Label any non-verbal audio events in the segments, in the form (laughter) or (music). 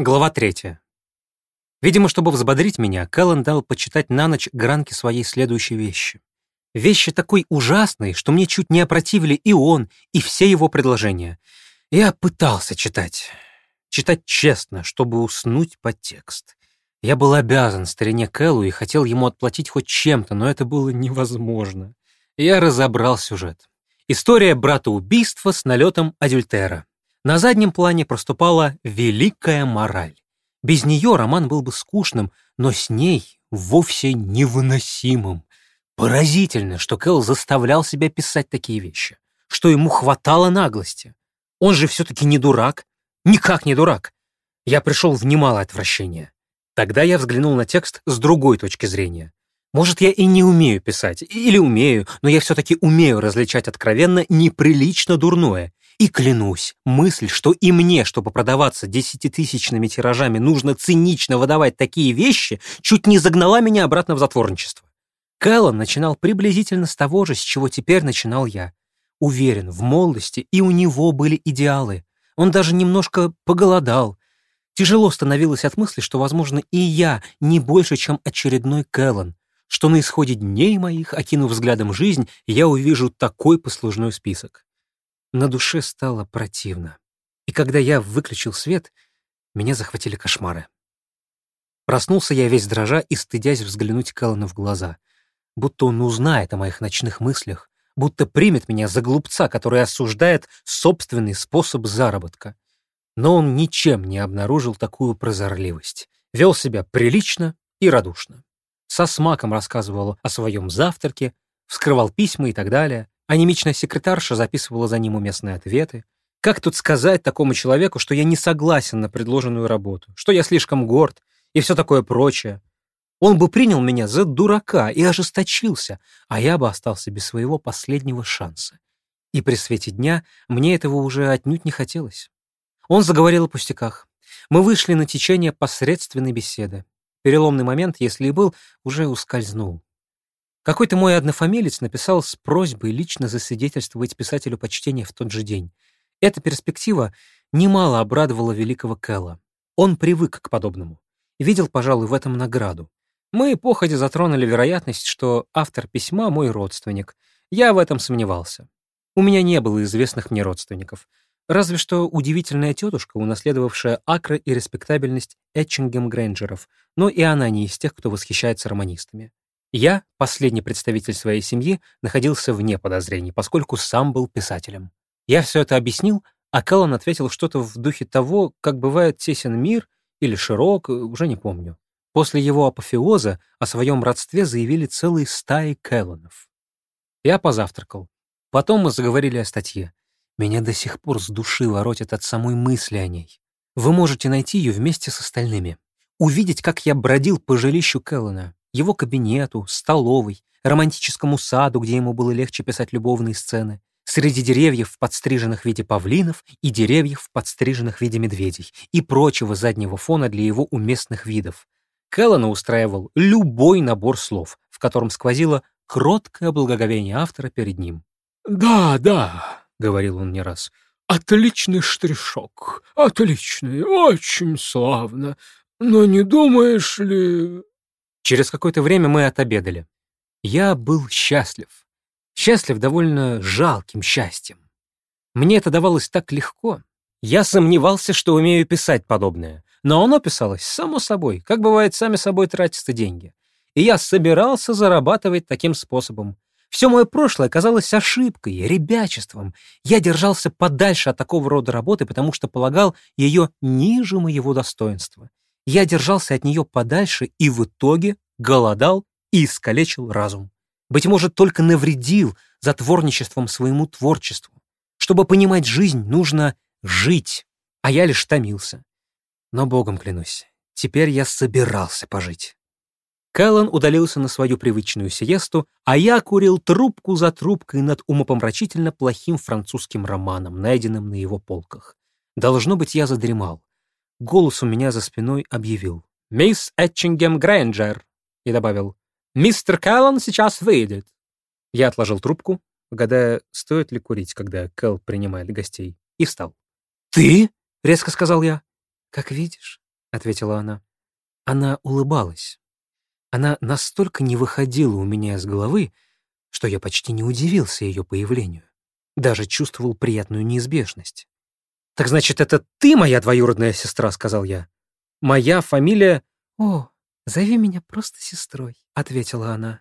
Глава третья. Видимо, чтобы взбодрить меня, Кэллен дал почитать на ночь гранки своей следующей вещи. Вещи такой ужасной, что мне чуть не опротивили и он, и все его предложения. Я пытался читать. Читать честно, чтобы уснуть под текст. Я был обязан старине Кэллу и хотел ему отплатить хоть чем-то, но это было невозможно. Я разобрал сюжет. История брата-убийства с налетом адюльтера. На заднем плане проступала великая мораль. Без нее роман был бы скучным, но с ней вовсе невыносимым. Поразительно, что Кэл заставлял себя писать такие вещи, что ему хватало наглости. Он же все-таки не дурак, никак не дурак. Я пришел в немалое отвращение. Тогда я взглянул на текст с другой точки зрения. Может, я и не умею писать, или умею, но я все-таки умею различать откровенно неприлично дурное и клянусь, мысль, что и мне, чтобы продаваться десятитысячными тиражами, нужно цинично выдавать такие вещи, чуть не загнала меня обратно в затворничество. Кэллон начинал приблизительно с того же, с чего теперь начинал я. Уверен, в молодости и у него были идеалы. Он даже немножко поголодал. Тяжело становилось от мысли, что, возможно, и я не больше, чем очередной Кэллон, что на исходе дней моих, окинув взглядом жизнь, я увижу такой послужной список. На душе стало противно. И когда я выключил свет, меня захватили кошмары. Проснулся я весь дрожа и стыдясь взглянуть Кэллану в глаза. Будто он узнает о моих ночных мыслях, будто примет меня за глупца, который осуждает собственный способ заработка. Но он ничем не обнаружил такую прозорливость. Вел себя прилично и радушно. Со смаком рассказывал о своем завтраке, вскрывал письма и так далее. Анемичная секретарша записывала за ним уместные ответы. Как тут сказать такому человеку, что я не согласен на предложенную работу, что я слишком горд и все такое прочее? Он бы принял меня за дурака и ожесточился, а я бы остался без своего последнего шанса. И при свете дня мне этого уже отнюдь не хотелось. Он заговорил о пустяках. Мы вышли на течение посредственной беседы. Переломный момент, если и был, уже ускользнул. Какой-то мой однофамилец написал с просьбой лично засвидетельствовать писателю почтение в тот же день. Эта перспектива немало обрадовала великого Кэлла. Он привык к подобному. Видел, пожалуй, в этом награду. Мы походе затронули вероятность, что автор письма — мой родственник. Я в этом сомневался. У меня не было известных мне родственников. Разве что удивительная тетушка, унаследовавшая акры и респектабельность Этчингем Грэнджеров, но и она не из тех, кто восхищается романистами. Я, последний представитель своей семьи, находился вне подозрений, поскольку сам был писателем. Я все это объяснил, а Кэллан ответил что-то в духе того, как бывает тесен мир или широк, уже не помню. После его апофеоза о своем родстве заявили целые стаи Кэлланов. Я позавтракал. Потом мы заговорили о статье. Меня до сих пор с души воротит от самой мысли о ней. Вы можете найти ее вместе с остальными. Увидеть, как я бродил по жилищу Кэллана, его кабинету, столовой, романтическому саду, где ему было легче писать любовные сцены, среди деревьев, подстриженных в виде павлинов, и деревьев, подстриженных в виде медведей, и прочего заднего фона для его уместных видов. Келлана устраивал любой набор слов, в котором сквозило кроткое благоговение автора перед ним. «Да, да», — говорил он не раз, — «отличный штришок, отличный, очень славно, но не думаешь ли...» Через какое-то время мы отобедали. Я был счастлив. Счастлив довольно жалким счастьем. Мне это давалось так легко. Я сомневался, что умею писать подобное. Но оно писалось само собой, как бывает, сами собой тратятся деньги. И я собирался зарабатывать таким способом. Все мое прошлое казалось ошибкой, ребячеством. Я держался подальше от такого рода работы, потому что полагал ее ниже моего достоинства. Я держался от нее подальше и в итоге голодал и искалечил разум. Быть может, только навредил затворничеством своему творчеству. Чтобы понимать жизнь, нужно жить, а я лишь томился. Но, богом клянусь, теперь я собирался пожить. Кэллан удалился на свою привычную сиесту, а я курил трубку за трубкой над умопомрачительно плохим французским романом, найденным на его полках. Должно быть, я задремал. Голос у меня за спиной объявил. «Мисс Этчингем Грэнджер!» и добавил. «Мистер Кэллан сейчас выйдет!» Я отложил трубку, гадая, стоит ли курить, когда Кэл принимает гостей, и встал. «Ты?» — резко сказал я. «Как видишь», — ответила она. Она улыбалась. Она настолько не выходила у меня из головы, что я почти не удивился ее появлению. Даже чувствовал приятную неизбежность. «Так значит, это ты моя двоюродная сестра?» — сказал я. «Моя фамилия...» «О, зови меня просто сестрой», — ответила она.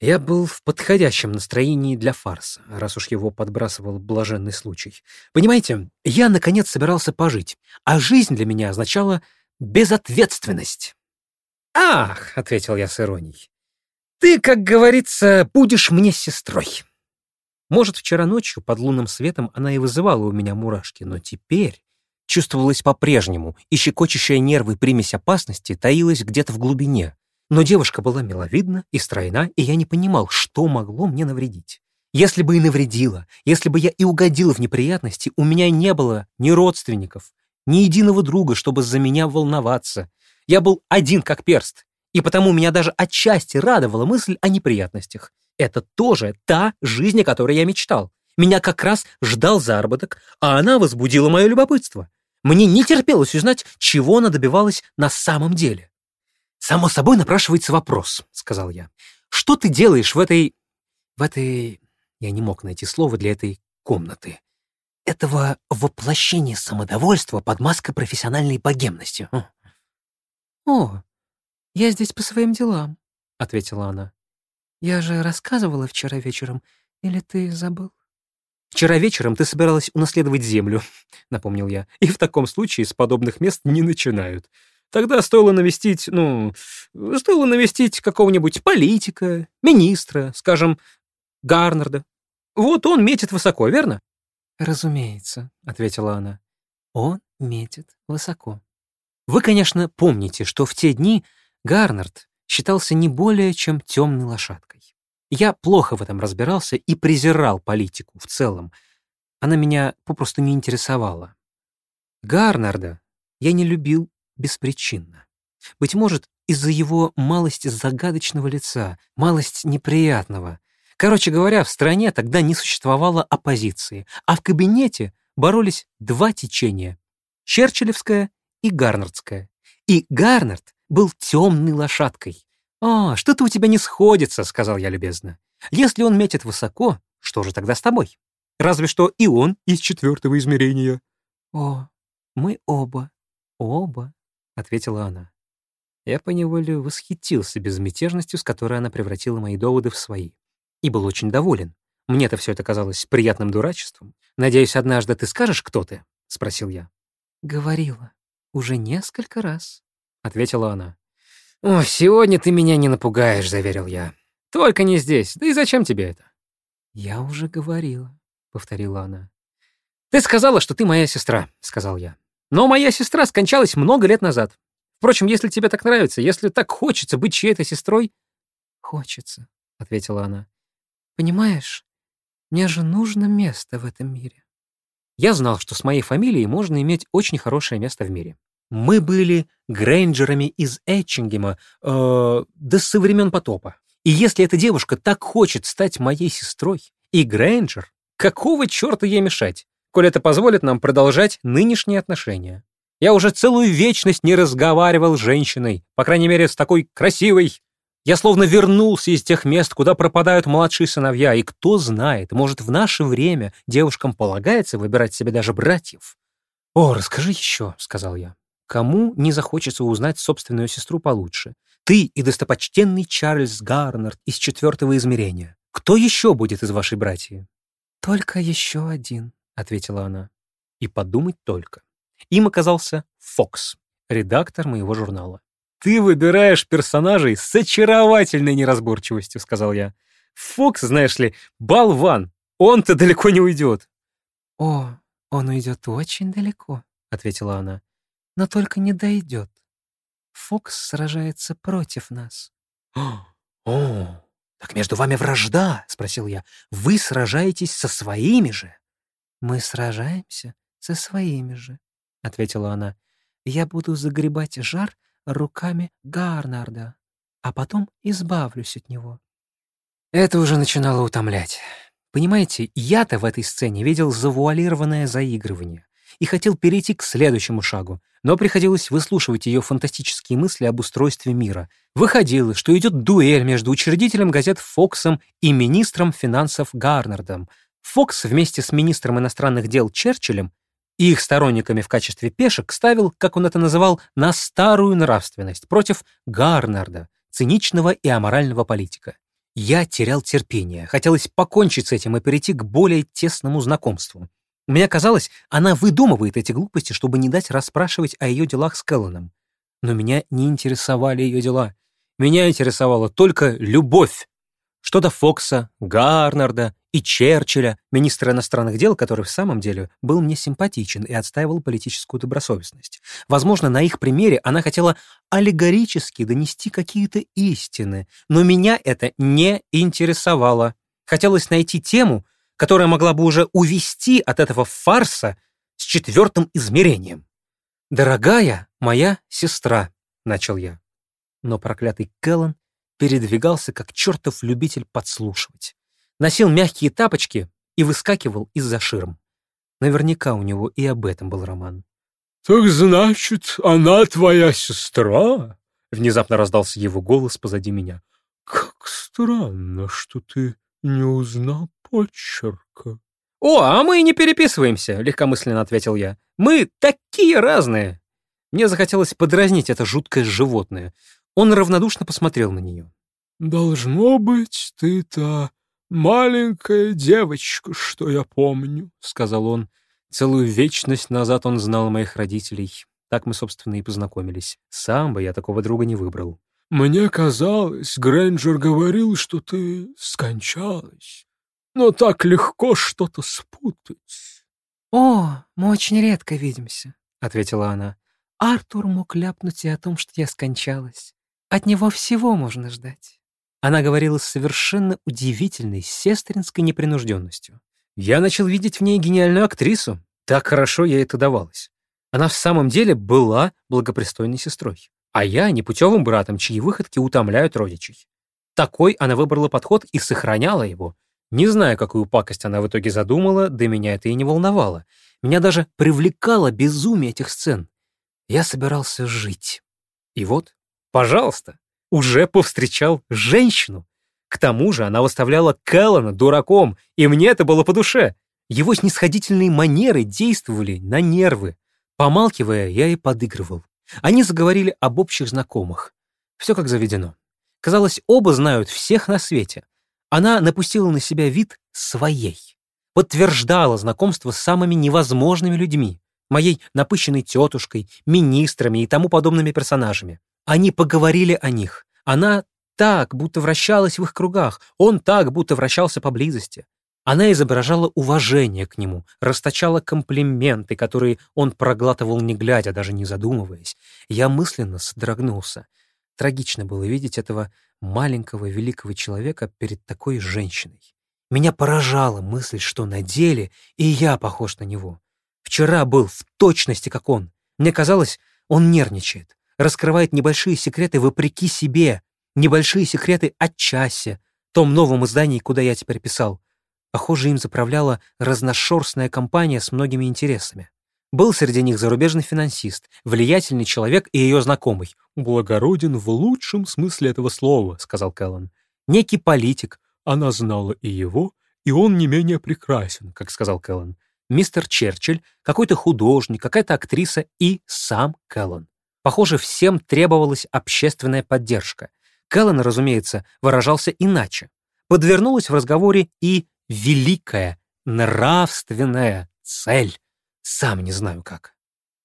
Я был в подходящем настроении для фарса, раз уж его подбрасывал блаженный случай. Понимаете, я, наконец, собирался пожить, а жизнь для меня означала безответственность. «Ах!» — ответил я с иронией. «Ты, как говорится, будешь мне сестрой». Может, вчера ночью под лунным светом она и вызывала у меня мурашки, но теперь чувствовалась по-прежнему, и щекочущая нервы примесь опасности таилась где-то в глубине. Но девушка была миловидна и стройна, и я не понимал, что могло мне навредить. Если бы и навредила, если бы я и угодил в неприятности, у меня не было ни родственников, ни единого друга, чтобы за меня волноваться. Я был один как перст, и потому меня даже отчасти радовала мысль о неприятностях. Это тоже та жизнь, о которой я мечтал. Меня как раз ждал заработок, а она возбудила мое любопытство. Мне не терпелось узнать, чего она добивалась на самом деле. «Само собой напрашивается вопрос», — сказал я. «Что ты делаешь в этой... в этой... Я не мог найти слово для этой комнаты. Этого воплощения самодовольства под маской профессиональной богемности. «О, я здесь по своим делам», — ответила она. «Я же рассказывала вчера вечером, или ты забыл?» «Вчера вечером ты собиралась унаследовать землю», (laughs) — напомнил я. «И в таком случае с подобных мест не начинают. Тогда стоило навестить, ну, стоило навестить какого-нибудь политика, министра, скажем, Гарнарда. Вот он метит высоко, верно?» «Разумеется», — ответила она. «Он метит высоко». Вы, конечно, помните, что в те дни Гарнард считался не более чем темной лошадкой. Я плохо в этом разбирался и презирал политику в целом. Она меня попросту не интересовала. Гарнарда я не любил беспричинно. Быть может, из-за его малость загадочного лица, малость неприятного. Короче говоря, в стране тогда не существовало оппозиции, а в кабинете боролись два течения — Черчиллевское и Гарнардская. И Гарнард был темной лошадкой. «А, что-то у тебя не сходится», — сказал я любезно. «Если он метит высоко, что же тогда с тобой? Разве что и он из четвертого измерения». «О, мы оба, оба», — ответила она. Я поневоле восхитился безмятежностью, с которой она превратила мои доводы в свои, и был очень доволен. Мне-то все это казалось приятным дурачеством. «Надеюсь, однажды ты скажешь, кто ты?» — спросил я. «Говорила», «Уже несколько раз», — ответила она. «О, сегодня ты меня не напугаешь», — заверил я. «Только не здесь. Да и зачем тебе это?» «Я уже говорила», — повторила она. «Ты сказала, что ты моя сестра», — сказал я. «Но моя сестра скончалась много лет назад. Впрочем, если тебе так нравится, если так хочется быть чьей-то сестрой...» «Хочется», — ответила она. «Понимаешь, мне же нужно место в этом мире. Я знал, что с моей фамилией можно иметь очень хорошее место в мире. Мы были Грейнджерами из Этчингема, э, да со времен потопа. И если эта девушка так хочет стать моей сестрой, и Грейнджер, какого черта ей мешать, коль это позволит нам продолжать нынешние отношения? Я уже целую вечность не разговаривал с женщиной, по крайней мере, с такой красивой, я словно вернулся из тех мест, куда пропадают младшие сыновья, и кто знает, может, в наше время девушкам полагается выбирать себе даже братьев. «О, расскажи еще», — сказал я. «Кому не захочется узнать собственную сестру получше? Ты и достопочтенный Чарльз Гарнард из четвертого измерения. Кто еще будет из вашей братьи?» «Только еще один», — ответила она. И подумать только. Им оказался Фокс, редактор моего журнала. «Ты выбираешь персонажей с очаровательной неразборчивостью», — сказал я. «Фокс, знаешь ли, болван. Он-то далеко не уйдет». «О, он уйдет очень далеко», — ответила она. «Но только не дойдет. Фокс сражается против нас». (gasps) «О, так между вами вражда?» — спросил я. «Вы сражаетесь со своими же?» «Мы сражаемся со своими же», — ответила она. «Я буду загребать жар руками Гарнарда, а потом избавлюсь от него. Это уже начинало утомлять. Понимаете, я-то в этой сцене видел завуалированное заигрывание. И хотел перейти к следующему шагу, но приходилось выслушивать ее фантастические мысли об устройстве мира. Выходило, что идет дуэль между учредителем газет Фоксом и министром финансов Гарнардом. Фокс вместе с министром иностранных дел Черчиллем и их сторонниками в качестве пешек ставил, как он это называл, на старую нравственность против Гарнарда, циничного и аморального политика. Я терял терпение, хотелось покончить с этим и перейти к более тесному знакомству. Мне казалось, она выдумывает эти глупости, чтобы не дать расспрашивать о ее делах с Кэлленом. Но меня не интересовали ее дела. Меня интересовала только любовь. Что до Фокса, Гарнарда и Черчилля, министра иностранных дел, который в самом деле был мне симпатичен и отстаивал политическую добросовестность. Возможно, на их примере она хотела аллегорически донести какие-то истины, но меня это не интересовало. Хотелось найти тему, которая могла бы уже увести от этого фарса с четвертым измерением. «Дорогая моя сестра», — начал я. Но проклятый Кэллан передвигался как чертов любитель подслушивать носил мягкие тапочки и выскакивал из-за ширм. Наверняка у него и об этом был роман. «Так значит, она твоя сестра?» Внезапно раздался его голос позади меня. «Как странно, что ты не узнал почерка». «О, а мы не переписываемся», — легкомысленно ответил я. «Мы такие разные». Мне захотелось подразнить это жуткое животное. Он равнодушно посмотрел на нее. «Должно быть, ты-то «Маленькая девочка, что я помню», — сказал он. Целую вечность назад он знал моих родителей. Так мы, собственно, и познакомились. Сам бы я такого друга не выбрал. «Мне казалось, Грэнджер говорил, что ты скончалась. Но так легко что-то спутать». «О, мы очень редко видимся», — ответила она. «Артур мог ляпнуть и о том, что я скончалась. От него всего можно ждать». Она говорила с совершенно удивительной сестринской непринужденностью. Я начал видеть в ней гениальную актрису. Так хорошо ей это давалось. Она в самом деле была благопристойной сестрой. А я непутевым братом, чьи выходки утомляют родичей. Такой она выбрала подход и сохраняла его. Не знаю, какую пакость она в итоге задумала, да меня это и не волновало. Меня даже привлекало безумие этих сцен. Я собирался жить. И вот, пожалуйста, уже повстречал женщину. К тому же она выставляла Кэллана дураком, и мне это было по душе. Его снисходительные манеры действовали на нервы. Помалкивая, я и подыгрывал. Они заговорили об общих знакомых. Все как заведено. Казалось, оба знают всех на свете. Она напустила на себя вид своей. Подтверждала знакомство с самыми невозможными людьми. Моей напыщенной тетушкой, министрами и тому подобными персонажами. Они поговорили о них. Она так, будто вращалась в их кругах, он так, будто вращался поблизости. Она изображала уважение к нему, расточала комплименты, которые он проглатывал не глядя, даже не задумываясь. Я мысленно содрогнулся. Трагично было видеть этого маленького великого человека перед такой женщиной. Меня поражала мысль, что на деле и я похож на него. Вчера был в точности, как он. Мне казалось, он нервничает раскрывает небольшие секреты вопреки себе, небольшие секреты о часе, том новом издании, куда я теперь писал. Похоже, им заправляла разношерстная компания с многими интересами. Был среди них зарубежный финансист, влиятельный человек и ее знакомый. «Благороден в лучшем смысле этого слова», — сказал Кэллен. «Некий политик». Она знала и его, и он не менее прекрасен, как сказал Кэллен. Мистер Черчилль, какой-то художник, какая-то актриса и сам Кэллен. Похоже, всем требовалась общественная поддержка. Кэллен, разумеется, выражался иначе. Подвернулась в разговоре и великая, нравственная цель. Сам не знаю как.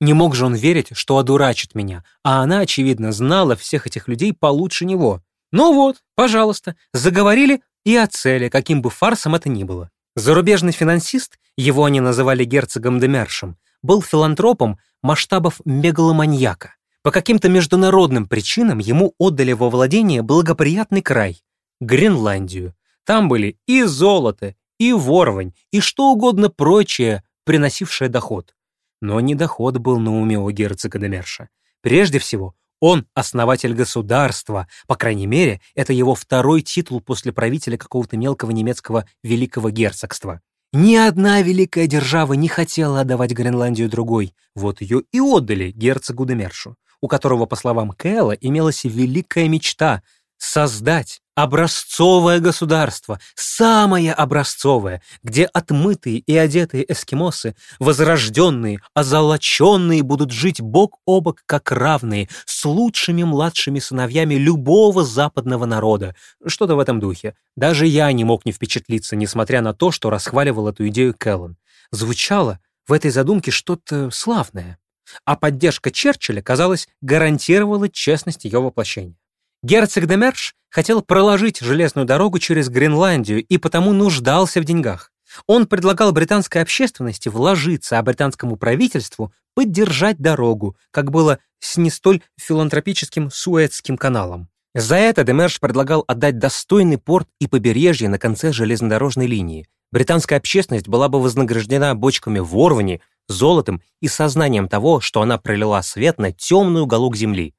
Не мог же он верить, что одурачит меня, а она, очевидно, знала всех этих людей получше него. Ну вот, пожалуйста, заговорили и о цели, каким бы фарсом это ни было. Зарубежный финансист, его они называли герцогом Демершем, был филантропом масштабов мегаломаньяка. По каким-то международным причинам ему отдали во владение благоприятный край — Гренландию. Там были и золото, и ворвань, и что угодно прочее, приносившее доход. Но не доход был на уме у герцога Демерша. Прежде всего, он основатель государства, по крайней мере, это его второй титул после правителя какого-то мелкого немецкого великого герцогства. Ни одна великая держава не хотела отдавать Гренландию другой. Вот ее и отдали герцогу Демершу, у которого, по словам Кэлла, имелась великая мечта — создать образцовое государство, самое образцовое, где отмытые и одетые эскимосы, возрожденные, озолоченные будут жить бок о бок как равные, с лучшими младшими сыновьями любого западного народа. Что-то в этом духе. Даже я не мог не впечатлиться, несмотря на то, что расхваливал эту идею Кэллен. Звучало в этой задумке что-то славное. А поддержка Черчилля, казалось, гарантировала честность ее воплощения. Герцог де Мерш хотел проложить железную дорогу через Гренландию и потому нуждался в деньгах. Он предлагал британской общественности вложиться, а британскому правительству поддержать дорогу, как было с не столь филантропическим Суэцким каналом. За это Демерш предлагал отдать достойный порт и побережье на конце железнодорожной линии. Британская общественность была бы вознаграждена бочками ворвани, золотом и сознанием того, что она пролила свет на темную галук земли.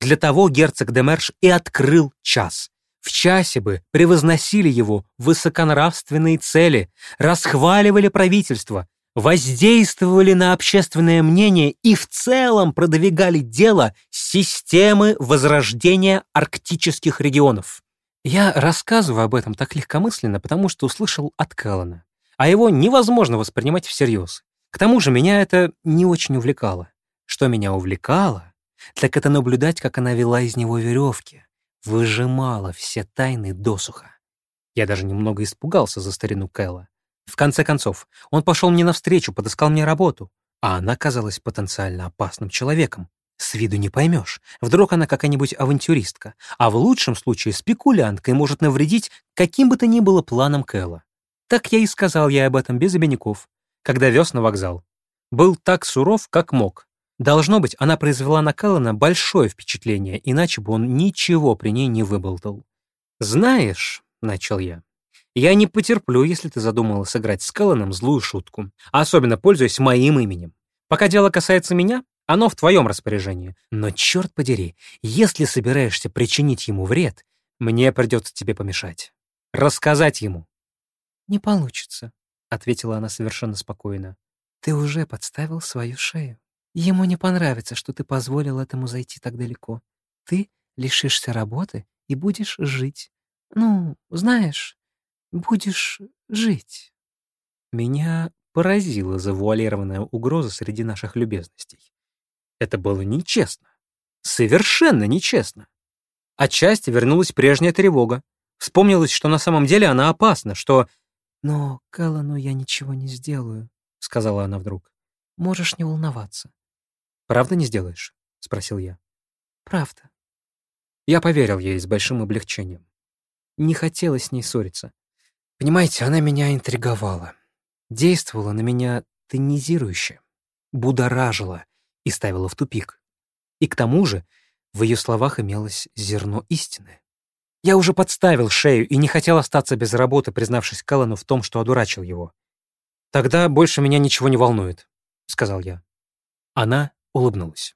Для того герцог Демерш и открыл час. В часе бы превозносили его высоконравственные цели, расхваливали правительство, воздействовали на общественное мнение и в целом продвигали дело системы возрождения арктических регионов. Я рассказываю об этом так легкомысленно, потому что услышал от Кэллана, а его невозможно воспринимать всерьез. К тому же меня это не очень увлекало. Что меня увлекало, так это наблюдать, как она вела из него веревки, выжимала все тайны досуха. Я даже немного испугался за старину Кэлла. В конце концов, он пошел мне навстречу, подыскал мне работу, а она казалась потенциально опасным человеком. С виду не поймешь. Вдруг она какая-нибудь авантюристка, а в лучшем случае спекулянтка и может навредить каким бы то ни было планом Кэлла. Так я и сказал ей об этом без обиняков, когда вез на вокзал. Был так суров, как мог, Должно быть, она произвела на Кэллана большое впечатление, иначе бы он ничего при ней не выболтал. «Знаешь», — начал я, — «я не потерплю, если ты задумала сыграть с Кэлланом злую шутку, особенно пользуясь моим именем. Пока дело касается меня, оно в твоем распоряжении. Но, черт подери, если собираешься причинить ему вред, мне придется тебе помешать. Рассказать ему». «Не получится», — ответила она совершенно спокойно. «Ты уже подставил свою шею». Ему не понравится, что ты позволил этому зайти так далеко. Ты лишишься работы и будешь жить. Ну, знаешь, будешь жить. Меня поразила завуалированная угроза среди наших любезностей. Это было нечестно. Совершенно нечестно. Отчасти вернулась прежняя тревога. Вспомнилось, что на самом деле она опасна, что... «Но Кэллану я ничего не сделаю», — сказала она вдруг. «Можешь не волноваться. «Правда не сделаешь?» — спросил я. «Правда». Я поверил ей с большим облегчением. Не хотелось с ней ссориться. Понимаете, она меня интриговала. Действовала на меня тонизирующе, будоражила и ставила в тупик. И к тому же в ее словах имелось зерно истины. Я уже подставил шею и не хотел остаться без работы, признавшись Кэллену в том, что одурачил его. «Тогда больше меня ничего не волнует», — сказал я. Она улыбнулась.